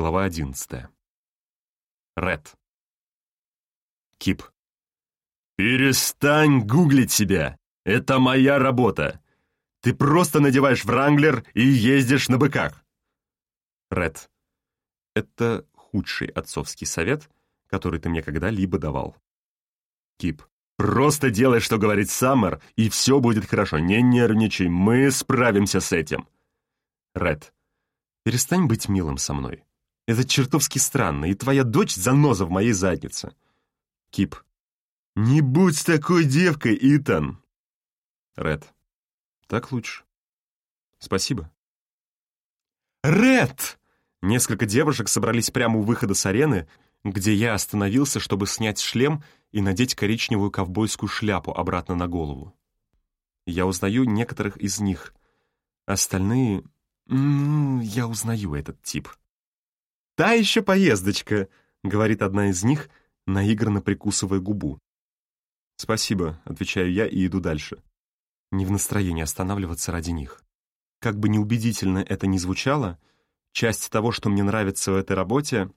Глава одиннадцатая. Ред. Кип. «Перестань гуглить себя! Это моя работа! Ты просто надеваешь вранглер и ездишь на быках!» Ред. Это худший отцовский совет, который ты мне когда-либо давал. Кип. Просто делай, что говорит Саммер, и все будет хорошо. Не нервничай, мы справимся с этим. Ред. Перестань быть милым со мной. Это чертовски странно, и твоя дочь заноза в моей заднице. Кип. Не будь такой девкой, Итан. Ред. Так лучше. Спасибо. Ред! Несколько девушек собрались прямо у выхода с арены, где я остановился, чтобы снять шлем и надеть коричневую ковбойскую шляпу обратно на голову. Я узнаю некоторых из них. Остальные... Ну, я узнаю этот тип. «Та еще поездочка», — говорит одна из них, наигранно прикусывая губу. «Спасибо», — отвечаю я и иду дальше. Не в настроении останавливаться ради них. Как бы неубедительно это ни звучало, часть того, что мне нравится в этой работе,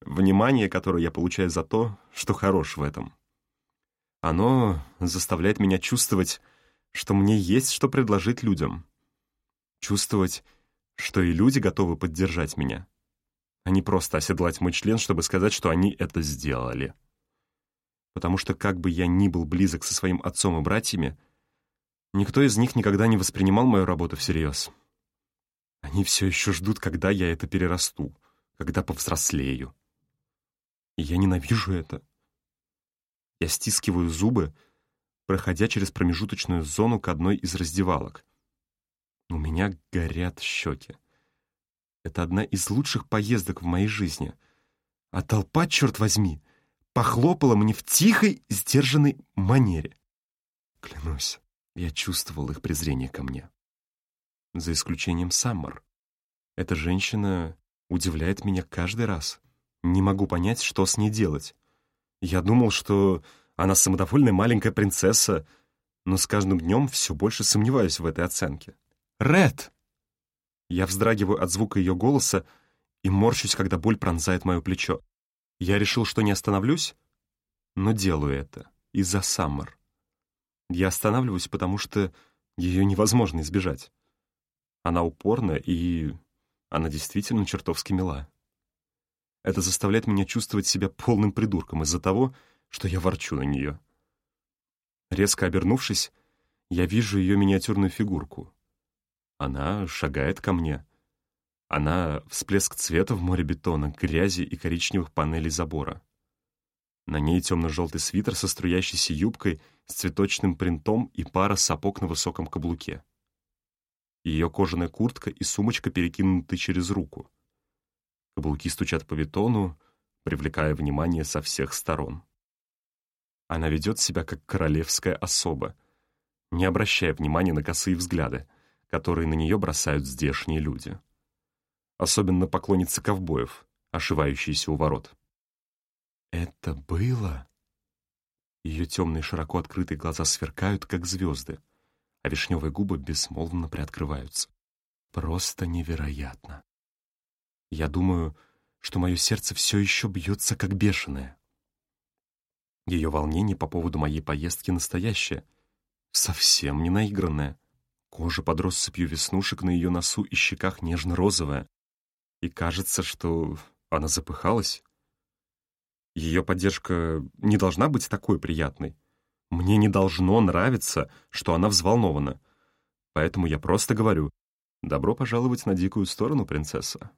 внимание, которое я получаю за то, что хорош в этом. Оно заставляет меня чувствовать, что мне есть что предложить людям. Чувствовать, что и люди готовы поддержать меня, а не просто оседлать мой член, чтобы сказать, что они это сделали. Потому что как бы я ни был близок со своим отцом и братьями, никто из них никогда не воспринимал мою работу всерьез. Они все еще ждут, когда я это перерасту, когда повзрослею. И я ненавижу это. Я стискиваю зубы, проходя через промежуточную зону к одной из раздевалок. У меня горят щеки. Это одна из лучших поездок в моей жизни. А толпа, черт возьми, похлопала мне в тихой, сдержанной манере. Клянусь, я чувствовал их презрение ко мне. За исключением Саммер. Эта женщина удивляет меня каждый раз. Не могу понять, что с ней делать. Я думал, что она самодовольная маленькая принцесса, но с каждым днем все больше сомневаюсь в этой оценке. «Ред!» Я вздрагиваю от звука ее голоса и морщусь, когда боль пронзает мое плечо. Я решил, что не остановлюсь, но делаю это из-за Саммер. Я останавливаюсь, потому что ее невозможно избежать. Она упорна, и она действительно чертовски мила. Это заставляет меня чувствовать себя полным придурком из-за того, что я ворчу на нее. Резко обернувшись, я вижу ее миниатюрную фигурку. Она шагает ко мне. Она — всплеск цвета в море бетона, грязи и коричневых панелей забора. На ней темно-желтый свитер со струящейся юбкой, с цветочным принтом и пара сапог на высоком каблуке. Ее кожаная куртка и сумочка перекинуты через руку. Каблуки стучат по бетону, привлекая внимание со всех сторон. Она ведет себя как королевская особа, не обращая внимания на косые взгляды, которые на нее бросают здешние люди. Особенно поклонницы ковбоев, ошивающиеся у ворот. «Это было...» Ее темные широко открытые глаза сверкают, как звезды, а вишневые губы бессмолвно приоткрываются. Просто невероятно. Я думаю, что мое сердце все еще бьется, как бешеное. Ее волнение по поводу моей поездки настоящее, совсем не наигранное. Кожа под россыпью веснушек на ее носу и щеках нежно-розовая. И кажется, что она запыхалась. Ее поддержка не должна быть такой приятной. Мне не должно нравиться, что она взволнована. Поэтому я просто говорю «Добро пожаловать на дикую сторону, принцесса».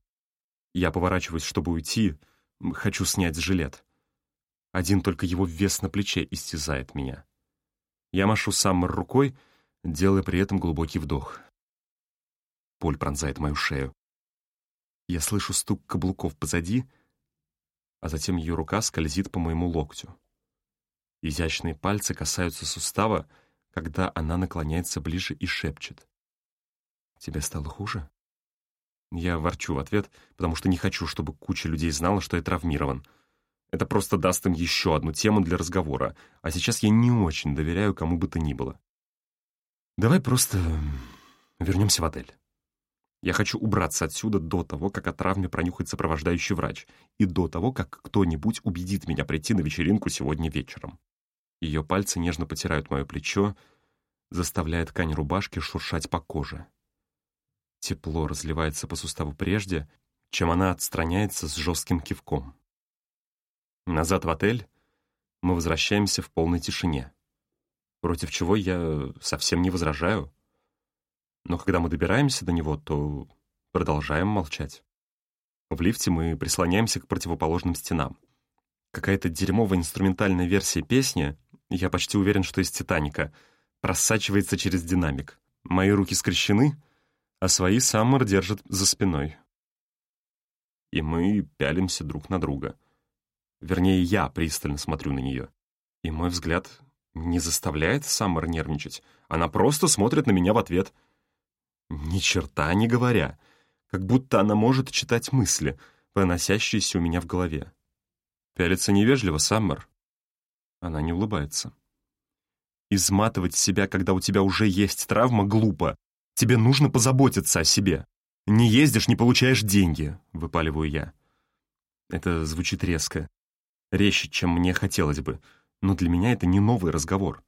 Я поворачиваюсь, чтобы уйти, хочу снять жилет. Один только его вес на плече истязает меня. Я машу Саммер рукой, делая при этом глубокий вдох. Боль пронзает мою шею. Я слышу стук каблуков позади, а затем ее рука скользит по моему локтю. Изящные пальцы касаются сустава, когда она наклоняется ближе и шепчет. «Тебе стало хуже?» Я ворчу в ответ, потому что не хочу, чтобы куча людей знала, что я травмирован. Это просто даст им еще одну тему для разговора, а сейчас я не очень доверяю кому бы то ни было. Давай просто вернемся в отель. Я хочу убраться отсюда до того, как о травме пронюхает сопровождающий врач, и до того, как кто-нибудь убедит меня прийти на вечеринку сегодня вечером. Ее пальцы нежно потирают мое плечо, заставляя ткань рубашки шуршать по коже. Тепло разливается по суставу прежде, чем она отстраняется с жестким кивком. Назад в отель мы возвращаемся в полной тишине, против чего я совсем не возражаю. Но когда мы добираемся до него, то продолжаем молчать. В лифте мы прислоняемся к противоположным стенам. Какая-то дерьмовая инструментальная версия песни, я почти уверен, что из «Титаника», просачивается через динамик. Мои руки скрещены, а свои Саммер держит за спиной. И мы пялимся друг на друга. Вернее, я пристально смотрю на нее. И мой взгляд не заставляет Саммер нервничать. Она просто смотрит на меня в ответ. Ни черта не говоря. Как будто она может читать мысли, проносящиеся у меня в голове. Пялится невежливо, Саммер. Она не улыбается. Изматывать себя, когда у тебя уже есть травма, глупо. Тебе нужно позаботиться о себе. Не ездишь, не получаешь деньги, выпаливаю я. Это звучит резко. Резче, чем мне хотелось бы. Но для меня это не новый разговор.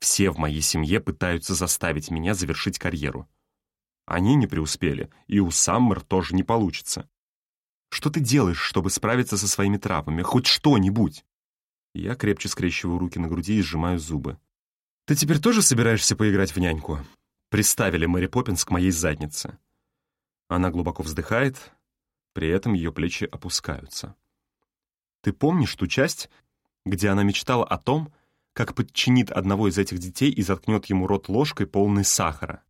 Все в моей семье пытаются заставить меня завершить карьеру. Они не преуспели, и у Саммер тоже не получится. Что ты делаешь, чтобы справиться со своими травмами? Хоть что-нибудь!» Я крепче скрещиваю руки на груди и сжимаю зубы. «Ты теперь тоже собираешься поиграть в няньку?» Приставили Мэри Поппинс к моей заднице. Она глубоко вздыхает, при этом ее плечи опускаются. «Ты помнишь ту часть, где она мечтала о том, как подчинит одного из этих детей и заткнет ему рот ложкой, полной сахара?»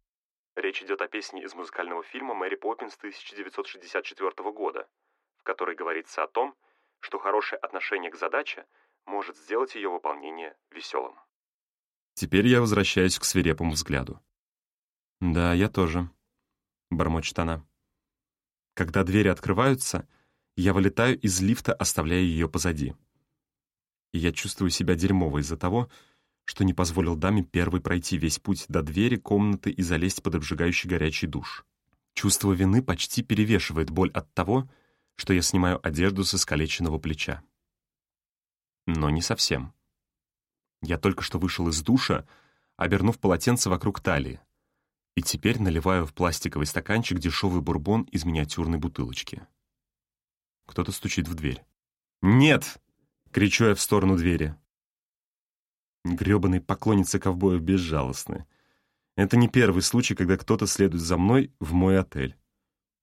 Речь идет о песне из музыкального фильма «Мэри Поппинс» 1964 года, в которой говорится о том, что хорошее отношение к задаче может сделать ее выполнение веселым. Теперь я возвращаюсь к свирепому взгляду. «Да, я тоже», — бормочет она. Когда двери открываются, я вылетаю из лифта, оставляя ее позади. И я чувствую себя дерьмово из-за того, что не позволил даме первой пройти весь путь до двери комнаты и залезть под обжигающий горячий душ. Чувство вины почти перевешивает боль от того, что я снимаю одежду с искалеченного плеча. Но не совсем. Я только что вышел из душа, обернув полотенце вокруг талии, и теперь наливаю в пластиковый стаканчик дешевый бурбон из миниатюрной бутылочки. Кто-то стучит в дверь. «Нет!» — кричу я в сторону двери. Грёбаные поклонницы ковбоев безжалостны. Это не первый случай, когда кто-то следует за мной в мой отель.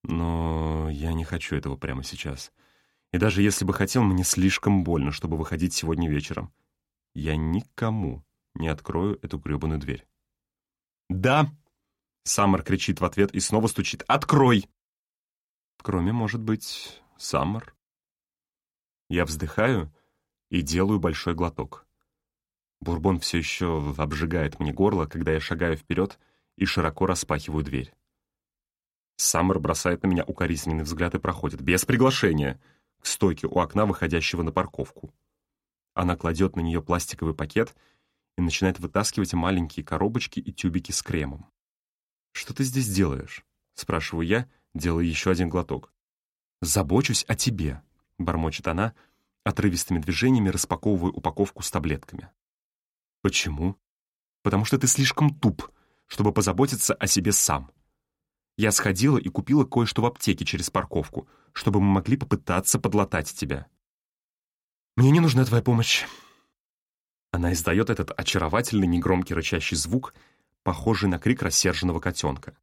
Но я не хочу этого прямо сейчас. И даже если бы хотел, мне слишком больно, чтобы выходить сегодня вечером. Я никому не открою эту грёбаную дверь. «Да!» — Саммер кричит в ответ и снова стучит. «Открой!» Кроме, может быть, Саммер. Я вздыхаю и делаю большой глоток. Бурбон все еще обжигает мне горло, когда я шагаю вперед и широко распахиваю дверь. Саммер бросает на меня укоризненный взгляд и проходит, без приглашения, к стойке у окна, выходящего на парковку. Она кладет на нее пластиковый пакет и начинает вытаскивать маленькие коробочки и тюбики с кремом. «Что ты здесь делаешь?» — спрашиваю я, делая еще один глоток. «Забочусь о тебе», — бормочет она, отрывистыми движениями распаковывая упаковку с таблетками. Почему? Потому что ты слишком туп, чтобы позаботиться о себе сам. Я сходила и купила кое-что в аптеке через парковку, чтобы мы могли попытаться подлатать тебя. Мне не нужна твоя помощь. Она издает этот очаровательный негромкий рычащий звук, похожий на крик рассерженного котенка.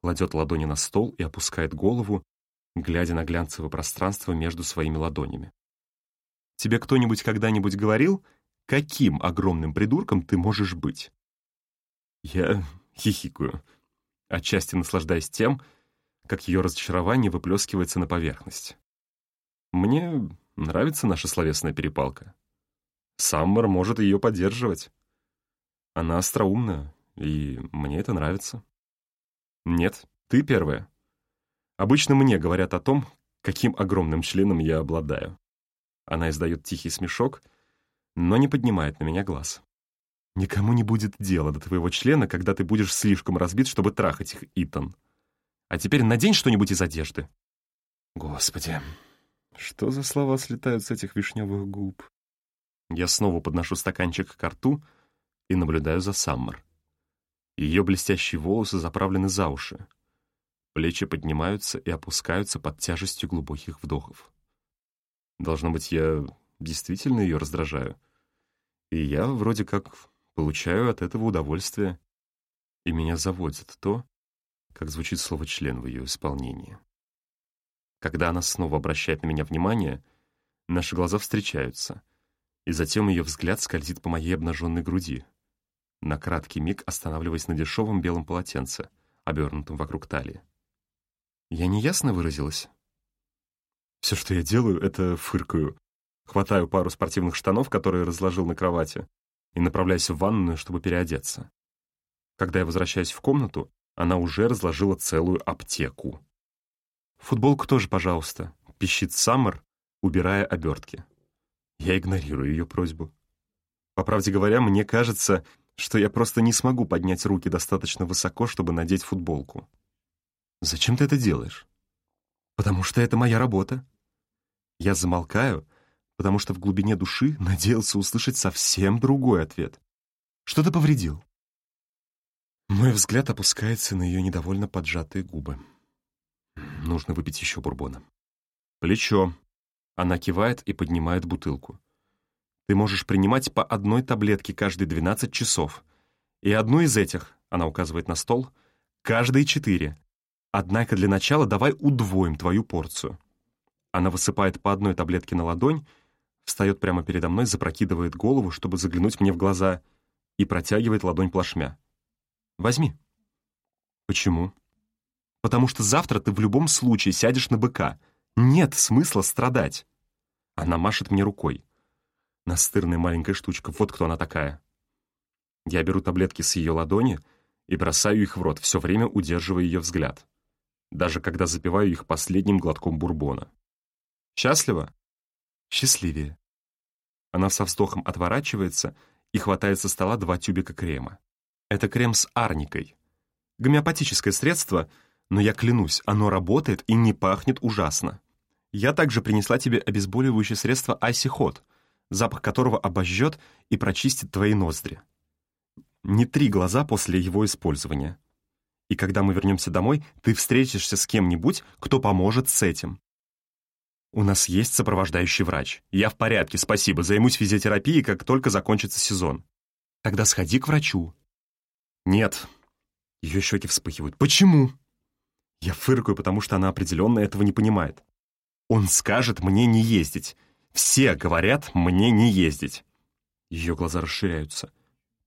Кладет ладони на стол и опускает голову, глядя на глянцевое пространство между своими ладонями. «Тебе кто-нибудь когда-нибудь говорил, каким огромным придурком ты можешь быть?» Я хихикаю, отчасти наслаждаясь тем, как ее разочарование выплескивается на поверхность. Мне нравится наша словесная перепалка. Саммер может ее поддерживать. Она остроумная, и мне это нравится. Нет, ты первая. Обычно мне говорят о том, каким огромным членом я обладаю. Она издает тихий смешок, но не поднимает на меня глаз. Никому не будет дела до твоего члена, когда ты будешь слишком разбит, чтобы трахать их, Итан. А теперь надень что-нибудь из одежды». Господи, что за слова слетают с этих вишневых губ? Я снова подношу стаканчик к рту и наблюдаю за Саммер. Ее блестящие волосы заправлены за уши. Плечи поднимаются и опускаются под тяжестью глубоких вдохов. Должно быть, я действительно ее раздражаю. И я вроде как получаю от этого удовольствие. И меня заводит то, как звучит слово «член» в ее исполнении. Когда она снова обращает на меня внимание, наши глаза встречаются, и затем ее взгляд скользит по моей обнаженной груди, на краткий миг останавливаясь на дешевом белом полотенце, обернутом вокруг талии. Я неясно выразилась? Все, что я делаю, это фыркаю. Хватаю пару спортивных штанов, которые разложил на кровати, и направляюсь в ванную, чтобы переодеться. Когда я возвращаюсь в комнату, она уже разложила целую аптеку. «Футболку тоже, пожалуйста», — пищит Саммер, убирая обертки. Я игнорирую ее просьбу. По правде говоря, мне кажется, что я просто не смогу поднять руки достаточно высоко, чтобы надеть футболку. «Зачем ты это делаешь?» «Потому что это моя работа». Я замолкаю, потому что в глубине души надеялся услышать совсем другой ответ. «Что ты повредил?» Мой взгляд опускается на ее недовольно поджатые губы. Нужно выпить еще бурбона. Плечо. Она кивает и поднимает бутылку. Ты можешь принимать по одной таблетке каждые 12 часов. И одну из этих, она указывает на стол, каждые четыре. Однако для начала давай удвоим твою порцию. Она высыпает по одной таблетке на ладонь, встает прямо передо мной, запрокидывает голову, чтобы заглянуть мне в глаза, и протягивает ладонь плашмя. «Возьми». «Почему?» потому что завтра ты в любом случае сядешь на быка. Нет смысла страдать. Она машет мне рукой. Настырная маленькая штучка, вот кто она такая. Я беру таблетки с ее ладони и бросаю их в рот, все время удерживая ее взгляд. Даже когда запиваю их последним глотком бурбона. Счастлива? Счастливее. Она со вздохом отворачивается и хватает со стола два тюбика крема. Это крем с арникой. Гомеопатическое средство — но я клянусь, оно работает и не пахнет ужасно. Я также принесла тебе обезболивающее средство Айсихот, запах которого обожжет и прочистит твои ноздри. Не три глаза после его использования. И когда мы вернемся домой, ты встретишься с кем-нибудь, кто поможет с этим. У нас есть сопровождающий врач. Я в порядке, спасибо. Займусь физиотерапией, как только закончится сезон. Тогда сходи к врачу. Нет. Ее щеки вспыхивают. Почему? Я фыркаю, потому что она определенно этого не понимает. Он скажет мне не ездить. Все говорят мне не ездить. Ее глаза расширяются.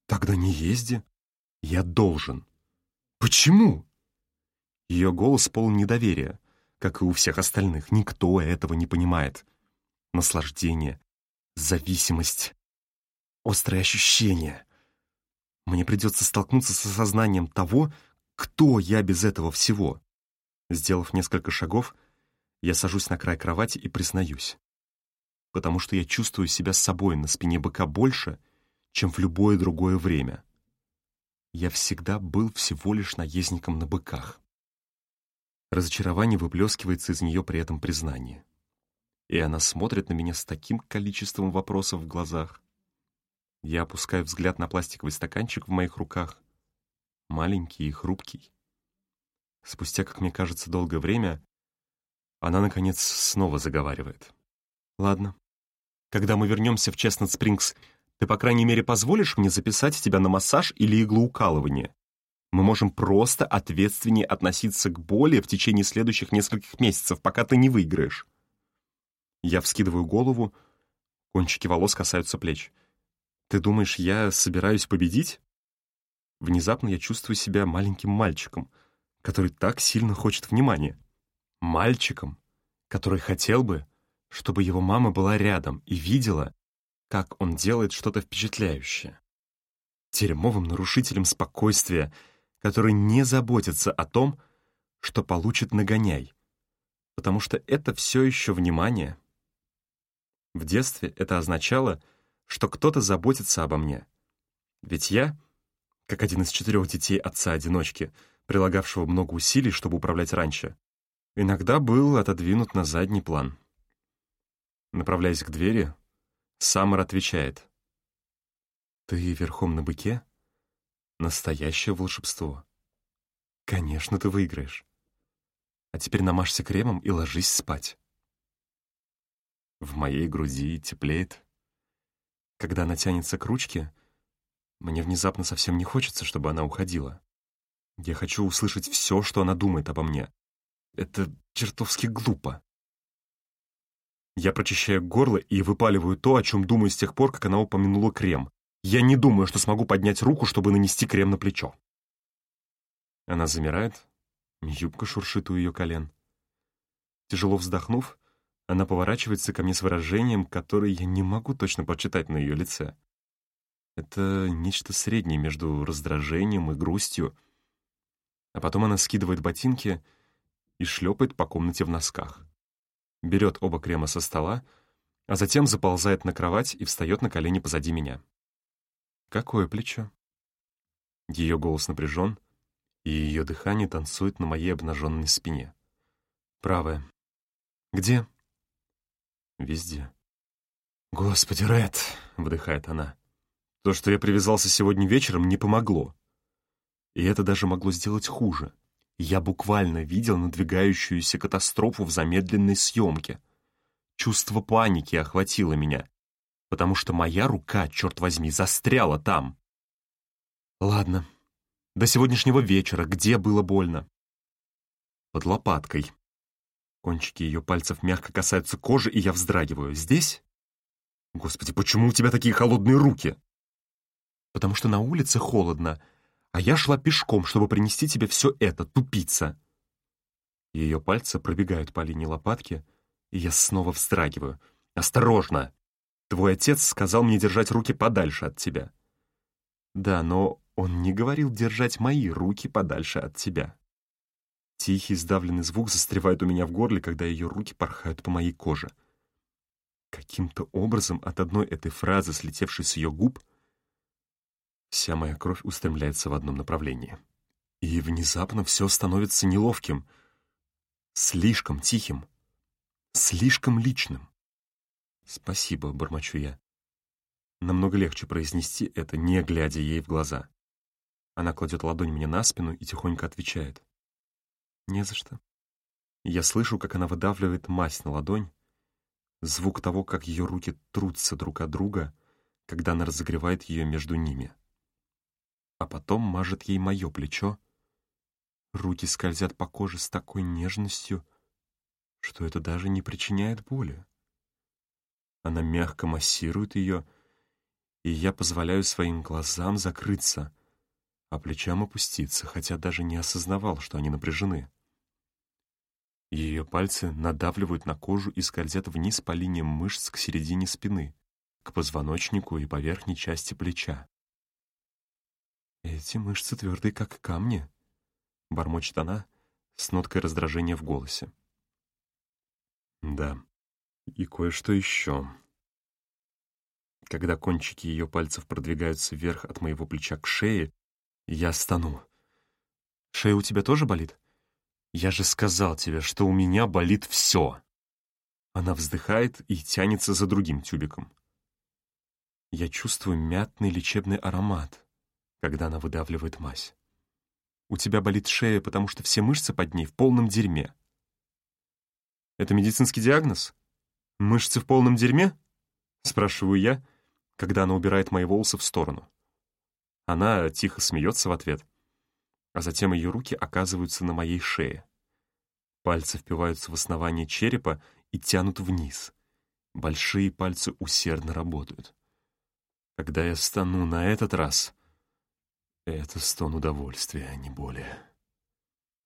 Тогда не езди. Я должен. Почему? Ее голос полон недоверия, как и у всех остальных. Никто этого не понимает. Наслаждение, зависимость, острые ощущения. Мне придется столкнуться с осознанием того, кто я без этого всего. Сделав несколько шагов, я сажусь на край кровати и признаюсь. Потому что я чувствую себя собой на спине быка больше, чем в любое другое время. Я всегда был всего лишь наездником на быках. Разочарование выплескивается из нее при этом признание. И она смотрит на меня с таким количеством вопросов в глазах. Я опускаю взгляд на пластиковый стаканчик в моих руках. Маленький и хрупкий. Спустя, как мне кажется, долгое время, она, наконец, снова заговаривает. «Ладно. Когда мы вернемся в Честнет Спрингс, ты, по крайней мере, позволишь мне записать тебя на массаж или иглоукалывание? Мы можем просто ответственнее относиться к боли в течение следующих нескольких месяцев, пока ты не выиграешь». Я вскидываю голову, кончики волос касаются плеч. «Ты думаешь, я собираюсь победить?» Внезапно я чувствую себя маленьким мальчиком — который так сильно хочет внимания. Мальчиком, который хотел бы, чтобы его мама была рядом и видела, как он делает что-то впечатляющее. Теремовым нарушителем спокойствия, который не заботится о том, что получит нагоняй, потому что это все еще внимание. В детстве это означало, что кто-то заботится обо мне. Ведь я, как один из четырех детей отца-одиночки, прилагавшего много усилий, чтобы управлять раньше, иногда был отодвинут на задний план. Направляясь к двери, Саммер отвечает. «Ты верхом на быке? Настоящее волшебство. Конечно, ты выиграешь. А теперь намажься кремом и ложись спать». В моей груди теплеет. Когда она тянется к ручке, мне внезапно совсем не хочется, чтобы она уходила. Я хочу услышать все, что она думает обо мне. Это чертовски глупо. Я прочищаю горло и выпаливаю то, о чем думаю с тех пор, как она упомянула крем. Я не думаю, что смогу поднять руку, чтобы нанести крем на плечо. Она замирает, юбка шуршит у ее колен. Тяжело вздохнув, она поворачивается ко мне с выражением, которое я не могу точно прочитать на ее лице. Это нечто среднее между раздражением и грустью. А потом она скидывает ботинки и шлепает по комнате в носках берет оба крема со стола, а затем заползает на кровать и встает на колени позади меня. «Какое плечо?» Ее голос напряжен, и ее дыхание танцует на моей обнаженной спине. «Правое. Где?» «Везде». «Господи, Ред!» — вдыхает она. «То, что я привязался сегодня вечером, не помогло. И это даже могло сделать хуже. Я буквально видел надвигающуюся катастрофу в замедленной съемке. Чувство паники охватило меня, потому что моя рука, черт возьми, застряла там. Ладно, до сегодняшнего вечера где было больно? Под лопаткой. Кончики ее пальцев мягко касаются кожи, и я вздрагиваю. Здесь? Господи, почему у тебя такие холодные руки? Потому что на улице холодно, — а я шла пешком, чтобы принести тебе все это, тупица!» Ее пальцы пробегают по линии лопатки, и я снова вздрагиваю. «Осторожно! Твой отец сказал мне держать руки подальше от тебя». «Да, но он не говорил держать мои руки подальше от тебя». Тихий сдавленный звук застревает у меня в горле, когда ее руки порхают по моей коже. Каким-то образом от одной этой фразы, слетевшей с ее губ, Вся моя кровь устремляется в одном направлении. И внезапно все становится неловким, слишком тихим, слишком личным. «Спасибо», — бормочу я. Намного легче произнести это, не глядя ей в глаза. Она кладет ладонь мне на спину и тихонько отвечает. «Не за что». Я слышу, как она выдавливает мазь на ладонь, звук того, как ее руки трутся друг от друга, когда она разогревает ее между ними а потом мажет ей мое плечо. Руки скользят по коже с такой нежностью, что это даже не причиняет боли. Она мягко массирует ее, и я позволяю своим глазам закрыться, а плечам опуститься, хотя даже не осознавал, что они напряжены. Ее пальцы надавливают на кожу и скользят вниз по линиям мышц к середине спины, к позвоночнику и по верхней части плеча. «Эти мышцы твердые, как камни», — бормочет она с ноткой раздражения в голосе. «Да, и кое-что еще». Когда кончики ее пальцев продвигаются вверх от моего плеча к шее, я стану. «Шея у тебя тоже болит?» «Я же сказал тебе, что у меня болит все!» Она вздыхает и тянется за другим тюбиком. Я чувствую мятный лечебный аромат когда она выдавливает мазь. У тебя болит шея, потому что все мышцы под ней в полном дерьме. Это медицинский диагноз? Мышцы в полном дерьме? Спрашиваю я, когда она убирает мои волосы в сторону. Она тихо смеется в ответ, а затем ее руки оказываются на моей шее. Пальцы впиваются в основание черепа и тянут вниз. Большие пальцы усердно работают. Когда я стану на этот раз, это стон удовольствия, а не боли.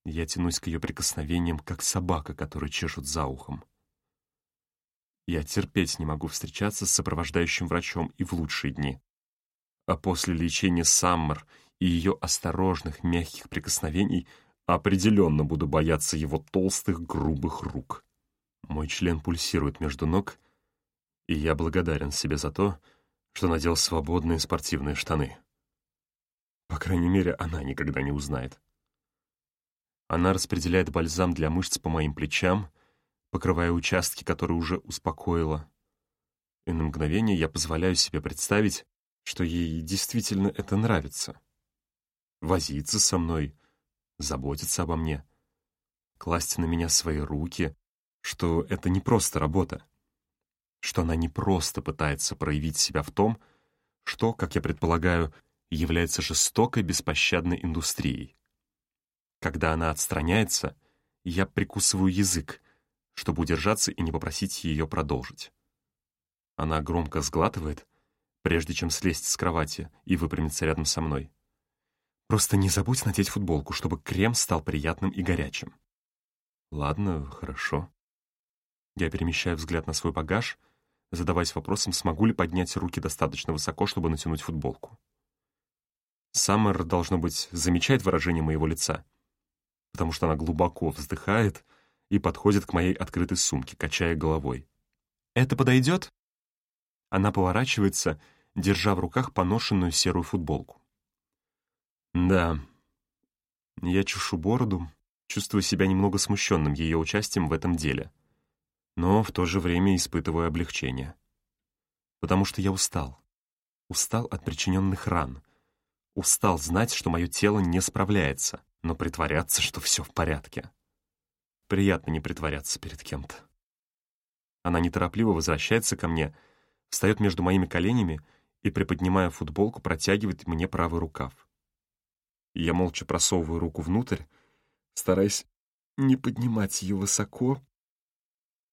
Я тянусь к ее прикосновениям, как собака, которую чешут за ухом. Я терпеть не могу встречаться с сопровождающим врачом и в лучшие дни. А после лечения Саммер и ее осторожных, мягких прикосновений определенно буду бояться его толстых, грубых рук. Мой член пульсирует между ног, и я благодарен себе за то, что надел свободные спортивные штаны. По крайней мере, она никогда не узнает. Она распределяет бальзам для мышц по моим плечам, покрывая участки, которые уже успокоила. И на мгновение я позволяю себе представить, что ей действительно это нравится. Возиться со мной, заботиться обо мне, класть на меня свои руки, что это не просто работа, что она не просто пытается проявить себя в том, что, как я предполагаю, является жестокой, беспощадной индустрией. Когда она отстраняется, я прикусываю язык, чтобы удержаться и не попросить ее продолжить. Она громко сглатывает, прежде чем слезть с кровати и выпрямиться рядом со мной. Просто не забудь надеть футболку, чтобы крем стал приятным и горячим. Ладно, хорошо. Я перемещаю взгляд на свой багаж, задаваясь вопросом, смогу ли поднять руки достаточно высоко, чтобы натянуть футболку. Саммер, должно быть, замечает выражение моего лица, потому что она глубоко вздыхает и подходит к моей открытой сумке, качая головой. «Это подойдет?» Она поворачивается, держа в руках поношенную серую футболку. «Да». Я чешу бороду, чувствую себя немного смущенным ее участием в этом деле, но в то же время испытываю облегчение. Потому что я устал. Устал от причиненных ран. Устал знать, что мое тело не справляется, но притворяться, что все в порядке. Приятно не притворяться перед кем-то. Она неторопливо возвращается ко мне — встает между моими коленями и, приподнимая футболку, протягивает мне правый рукав. Я молча просовываю руку внутрь, стараясь не поднимать ее высоко,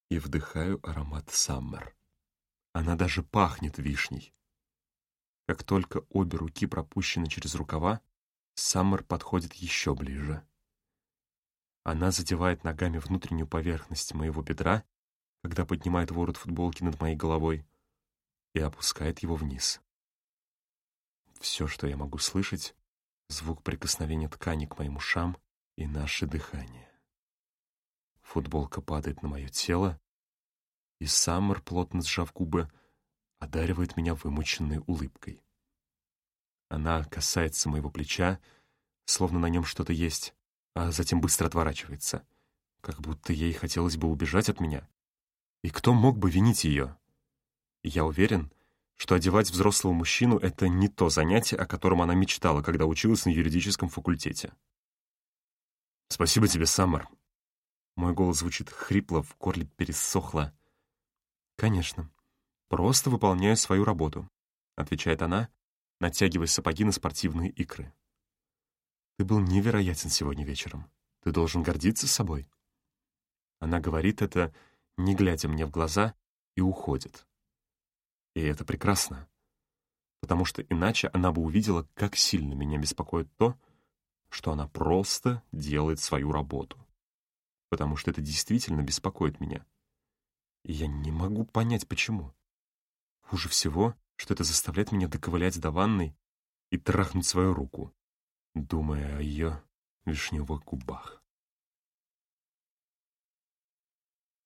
и вдыхаю аромат Саммер. Она даже пахнет вишней. Как только обе руки пропущены через рукава, Саммер подходит еще ближе. Она задевает ногами внутреннюю поверхность моего бедра, когда поднимает ворот футболки над моей головой, и опускает его вниз. Все, что я могу слышать, — звук прикосновения ткани к моим ушам и наше дыхание. Футболка падает на мое тело, и Саммер, плотно сжав губы, одаривает меня вымученной улыбкой. Она касается моего плеча, словно на нем что-то есть, а затем быстро отворачивается, как будто ей хотелось бы убежать от меня. И кто мог бы винить ее? Я уверен, что одевать взрослого мужчину — это не то занятие, о котором она мечтала, когда училась на юридическом факультете. «Спасибо тебе, Саммер». Мой голос звучит хрипло, в горле пересохло. «Конечно. Просто выполняю свою работу», — отвечает она, натягивая сапоги на спортивные икры. «Ты был невероятен сегодня вечером. Ты должен гордиться собой». Она говорит это, не глядя мне в глаза, и уходит. И это прекрасно, потому что иначе она бы увидела, как сильно меня беспокоит то, что она просто делает свою работу. Потому что это действительно беспокоит меня. И я не могу понять, почему. Хуже всего, что это заставляет меня доковылять до ванной и трахнуть свою руку, думая о ее вишневых губах.